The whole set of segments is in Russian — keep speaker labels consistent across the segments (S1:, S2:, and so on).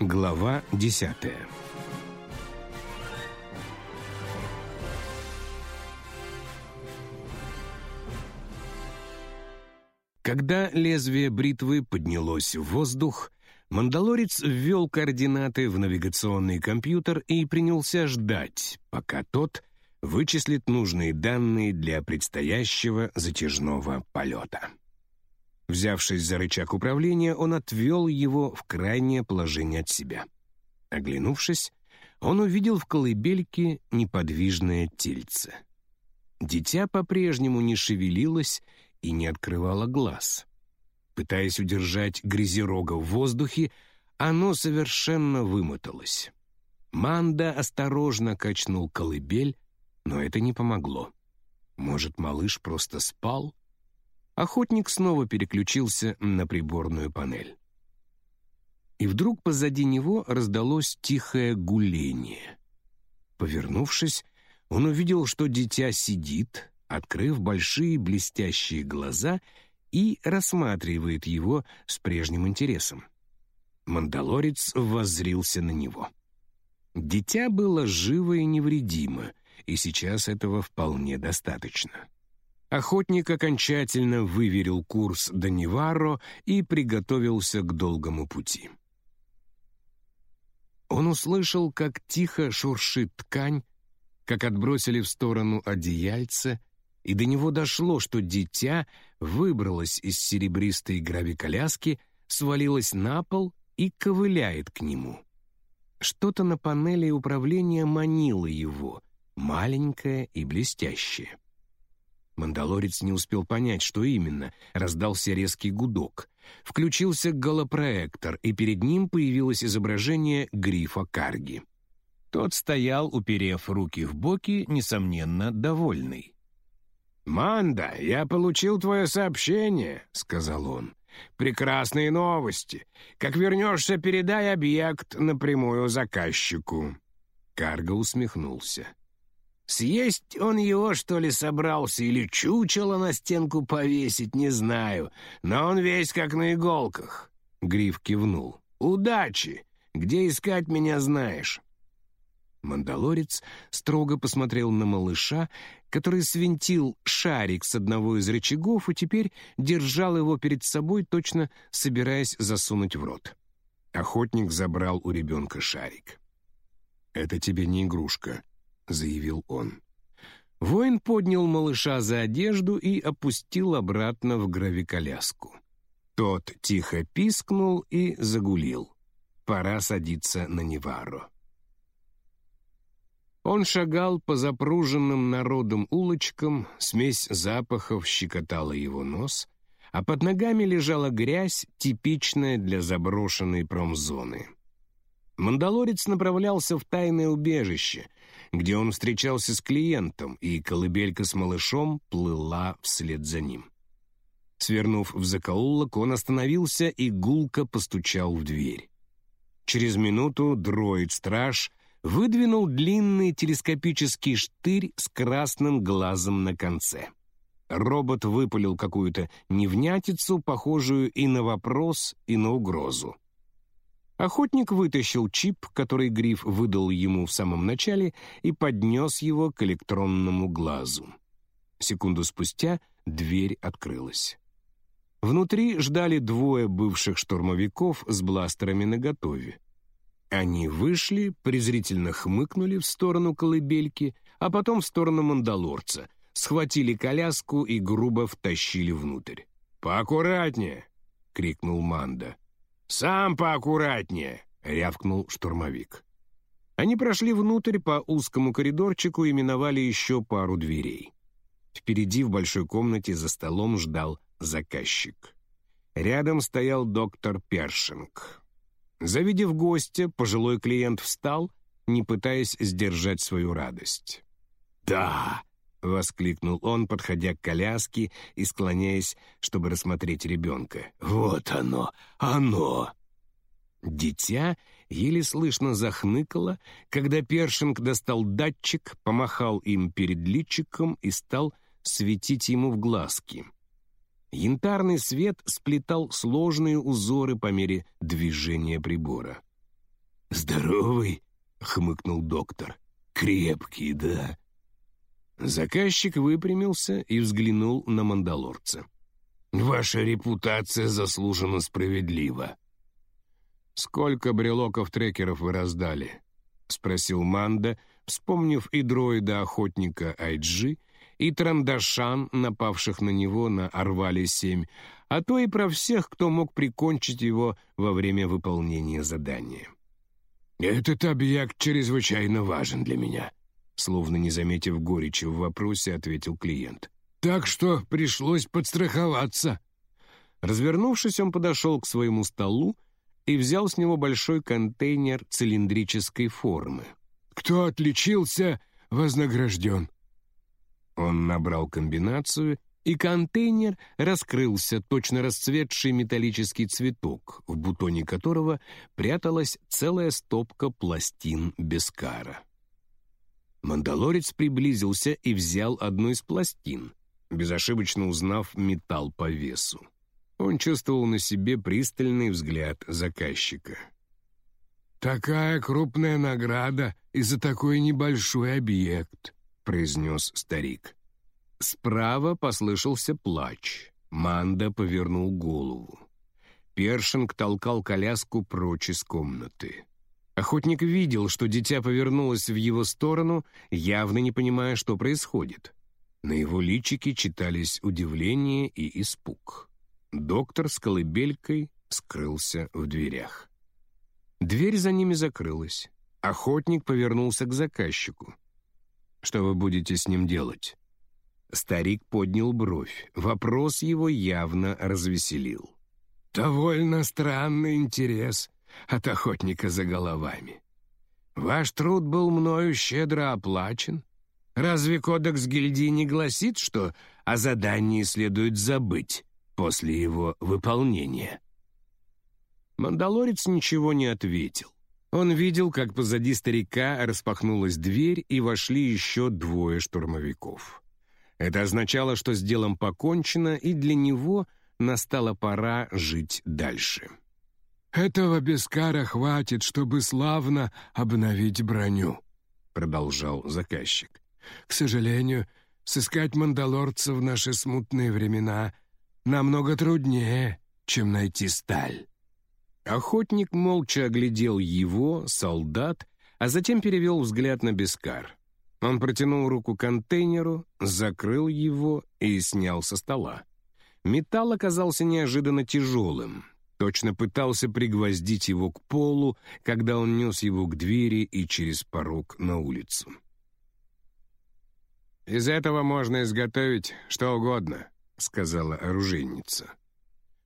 S1: Глава десятая Когда лезвие бритвы поднялось в воздух, Мандалорец ввел координаты в навигационный компьютер и принялся ждать, пока тот вычислит нужные данные для предстоящего затяжного полета. Взявшись за рычаг управления, он отвел его в крайнее положение от себя. Оглянувшись, он увидел в колыбельке неподвижное тельце. Дитя по-прежнему не шевелилось и не открывало глаз. Пытаясь удержать грязерога в воздухе, оно совершенно вымоталось. Манда осторожно качнул колыбель, но это не помогло. Может, малыш просто спал? Охотник снова переключился на приборную панель. И вдруг позади него раздалось тихое гуление. Повернувшись, он увидел, что дитя сидит, открыв большие блестящие глаза и рассматривает его с прежним интересом. Мандалорец воззрился на него. Дитя было живо и невредимо, и сейчас этого вполне достаточно. Охотник окончательно выверил курс до Неваро и приготовился к долгому пути. Он услышал, как тихо шуршит ткань, как отбросили в сторону одеяльце, и до него дошло, что дитя выбралось из серебристой гравиколяски, свалилось на пол и ковыляет к нему. Что-то на панели управления манило его, маленькое и блестящее. Мандалорец не успел понять, что именно. Раздался резкий гудок. Включился голопроектор, и перед ним появилось изображение грифа Карги. Тот стоял, уперев руки в боки, несомненно, довольный. «Манда, я получил твое сообщение», — сказал он. «Прекрасные новости. Как вернешься, передай объект напрямую заказчику». Карга усмехнулся. Съесть он его, что ли, собрался, или чучело на стенку повесить, не знаю, но он весь как на иголках. Гриф кивнул. «Удачи! Где искать меня знаешь?» Мандалорец строго посмотрел на малыша, который свинтил шарик с одного из рычагов и теперь держал его перед собой, точно собираясь засунуть в рот. Охотник забрал у ребенка шарик. «Это тебе не игрушка», — заявил он. Воин поднял малыша за одежду и опустил обратно в гравиколяску. Тот тихо пискнул и загулил. Пора садиться на Невару. Он шагал по запруженным народом улочкам, смесь запахов щекотала его нос, а под ногами лежала грязь, типичная для заброшенной промзоны. Мандалорец направлялся в тайное убежище, где он встречался с клиентом, и колыбелька с малышом плыла вслед за ним. Свернув в закоулок, он остановился и гулко постучал в дверь. Через минуту дроид-страж выдвинул длинный телескопический штырь с красным глазом на конце. Робот выпалил какую-то невнятицу, похожую и на вопрос, и на угрозу. Охотник вытащил чип, который Гриф выдал ему в самом начале, и поднес его к электронному глазу. Секунду спустя дверь открылась. Внутри ждали двое бывших штурмовиков с бластерами наготове. Они вышли, презрительно хмыкнули в сторону колыбельки, а потом в сторону мандалорца, схватили коляску и грубо втащили внутрь. «Поаккуратнее!» — крикнул Манда. «Сам поаккуратнее!» — рявкнул штурмовик. Они прошли внутрь по узкому коридорчику и миновали еще пару дверей. Впереди в большой комнате за столом ждал заказчик. Рядом стоял доктор Першинг. Завидев гостя, пожилой клиент встал, не пытаясь сдержать свою радость. «Да!» — воскликнул он, подходя к коляске и склоняясь, чтобы рассмотреть ребенка. «Вот оно! Оно!» Дитя еле слышно захныкало, когда Першинг достал датчик, помахал им перед личиком и стал светить ему в глазки. Янтарный свет сплетал сложные узоры по мере движения прибора. «Здоровый?» — хмыкнул доктор. «Крепкий, да?» Заказчик выпрямился и взглянул на мандалорца. «Ваша репутация заслужена справедливо». «Сколько брелоков-трекеров вы раздали?» — спросил Манда, вспомнив и дроида-охотника Айджи, и Трандашан, напавших на него на Орвале-7, а то и про всех, кто мог прикончить его во время выполнения задания. «Этот объект чрезвычайно важен для меня», словно не заметив горечи в вопросе, ответил клиент. «Так что пришлось подстраховаться». Развернувшись, он подошел к своему столу и взял с него большой контейнер цилиндрической формы. «Кто отличился, вознагражден». Он набрал комбинацию, и контейнер раскрылся, точно расцветший металлический цветок, в бутоне которого пряталась целая стопка пластин Бескара. Мандалорец приблизился и взял одну из пластин, безошибочно узнав металл по весу. Он чувствовал на себе пристальный взгляд заказчика. «Такая крупная награда и за такой небольшой объект», — произнес старик. Справа послышался плач. Манда повернул голову. Першинг толкал коляску прочь из комнаты. Охотник видел, что дитя повернулось в его сторону, явно не понимая, что происходит. На его личике читались удивление и испуг. Доктор с колыбелькой скрылся в дверях. Дверь за ними закрылась. Охотник повернулся к заказчику. «Что вы будете с ним делать?» Старик поднял бровь. Вопрос его явно развеселил. «Довольно странный интерес от охотника за головами. Ваш труд был мною щедро оплачен. Разве кодекс гильдии не гласит, что о задании следует забыть после его выполнения?» Мандалорец ничего не ответил. Он видел, как позади старика распахнулась дверь, и вошли еще двое штурмовиков. Это означало, что с делом покончено, и для него настала пора жить дальше. «Этого бескара хватит, чтобы славно обновить броню», — продолжал заказчик. «К сожалению, сыскать мандалорца в наши смутные времена намного труднее, чем найти сталь». Охотник молча оглядел его, солдат, а затем перевел взгляд на Бескар. Он протянул руку к контейнеру, закрыл его и снял со стола. Металл оказался неожиданно тяжелым. Точно пытался пригвоздить его к полу, когда он нес его к двери и через порог на улицу. «Из этого можно изготовить что угодно», — сказала оружейница.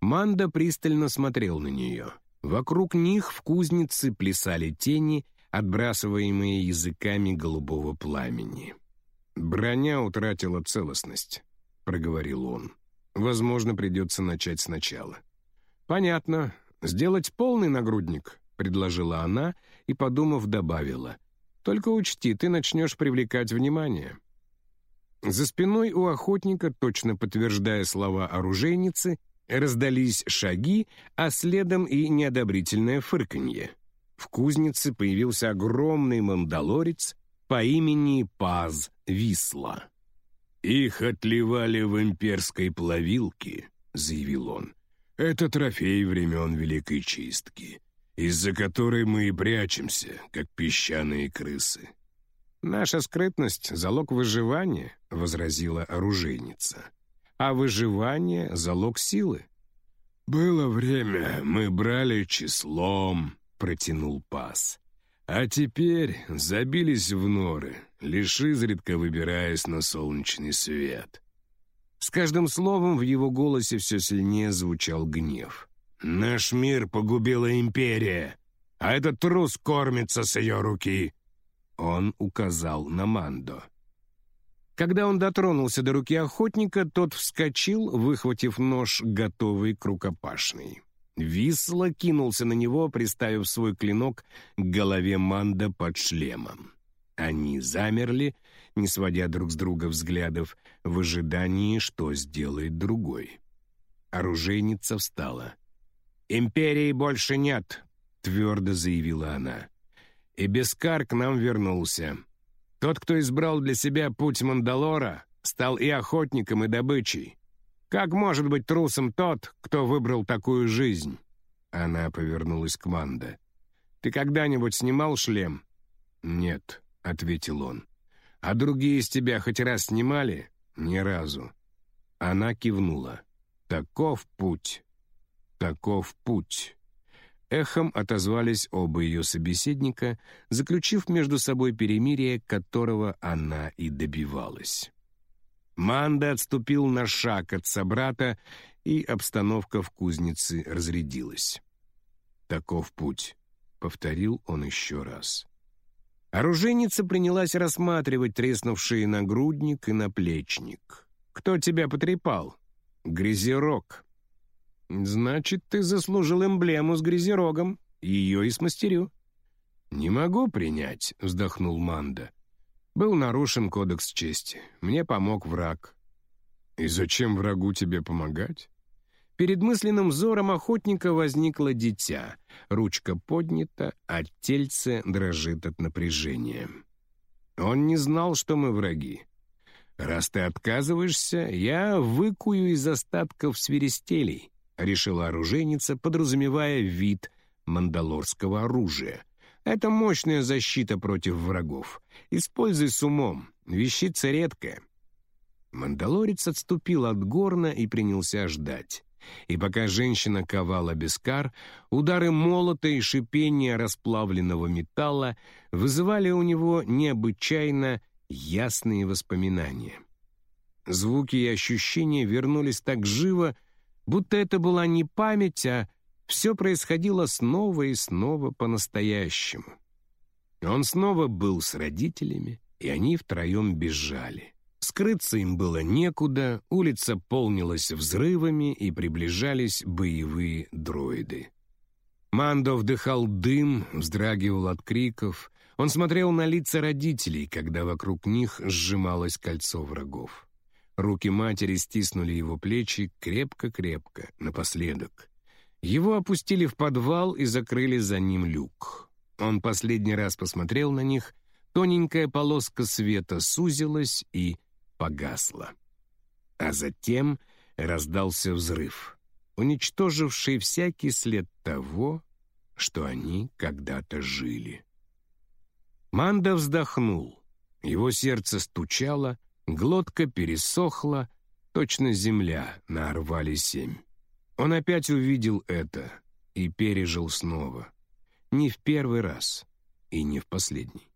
S1: Манда пристально смотрел на нее. Вокруг них в кузнице плясали тени, отбрасываемые языками голубого пламени. «Броня утратила целостность», — проговорил он. «Возможно, придется начать сначала». «Понятно. Сделать полный нагрудник», — предложила она и, подумав, добавила. «Только учти, ты начнешь привлекать внимание». За спиной у охотника, точно подтверждая слова оружейницы, раздались шаги, а следом и неодобрительное фырканье. В кузнице появился огромный мандалорец по имени Паз Висла. «Их отливали в имперской плавилке», — заявил он. «Это трофей времен Великой Чистки, из-за которой мы и прячемся, как песчаные крысы». «Наша скрытность — залог выживания», — возразила оружейница. «А выживание — залог силы». «Было время, мы брали числом», протянул пас. А теперь забились в норы, лишь изредка выбираясь на солнечный свет. С каждым словом в его голосе все сильнее звучал гнев. «Наш мир погубила империя, а этот трус кормится с ее руки!» Он указал на Мандо. Когда он дотронулся до руки охотника, тот вскочил, выхватив нож, готовый к рукопашной. Висло кинулся на него, приставив свой клинок к голове Манда под шлемом. Они замерли, не сводя друг с друга взглядов, в ожидании, что сделает другой. Оружейница встала. «Империи больше нет. твердо заявила она. «И Бескар к нам вернулся. Тот, кто избрал для себя путь Мандалора, стал и охотником, и добычей. Как может быть трусом тот, кто выбрал такую жизнь?» Она повернулась к Манда. «Ты когда-нибудь снимал шлем?» «Нет», — ответил он. «А другие из тебя хоть раз снимали?» «Ни разу». Она кивнула. «Таков путь. Таков путь». Эхом отозвались оба ее собеседника, заключив между собой перемирие, которого она и добивалась. Манда отступил на шаг от собрата, и обстановка в кузнице разрядилась. «Таков путь», — повторил он еще раз. Оружейница принялась рассматривать треснувший нагрудник и наплечник. «Кто тебя потрепал?» «Грязерог». «Значит, ты заслужил эмблему с грязерогом. Ее и смастерю». «Не могу принять», — вздохнул Манда. Был нарушен кодекс чести. Мне помог враг. И зачем врагу тебе помогать? Перед мысленным взором охотника возникло дитя. Ручка поднята, а тельце дрожит от напряжения. Он не знал, что мы враги. «Раз ты отказываешься, я выкую из остатков свиристелей», — решила оружейница, подразумевая вид мандалорского оружия — это мощная защита против врагов. Используй с умом. Вещица редкая». Мандалорец отступил от горна и принялся ждать. И пока женщина ковала бескар, удары молота и шипение расплавленного металла вызывали у него необычайно ясные воспоминания. Звуки и ощущения вернулись так живо, будто это была не память, а все происходило снова и снова по-настоящему. Он снова был с родителями, и они втроем бежали. Скрыться им было некуда, улица полнилась взрывами и приближались боевые дроиды. Мандо вдыхал дым, вздрагивал от криков. Он смотрел на лица родителей, когда вокруг них сжималось кольцо врагов. Руки матери стиснули его плечи крепко-крепко, напоследок. Его опустили в подвал и закрыли за ним люк. Он последний раз посмотрел на них, тоненькая полоска света сузилась и погасла. А затем раздался взрыв, уничтоживший всякий след того, что они когда-то жили. Манда вздохнул. Его сердце стучало, глотка пересохла, точно земля на семь. Он опять увидел это и пережил снова. Не в первый раз и не в последний.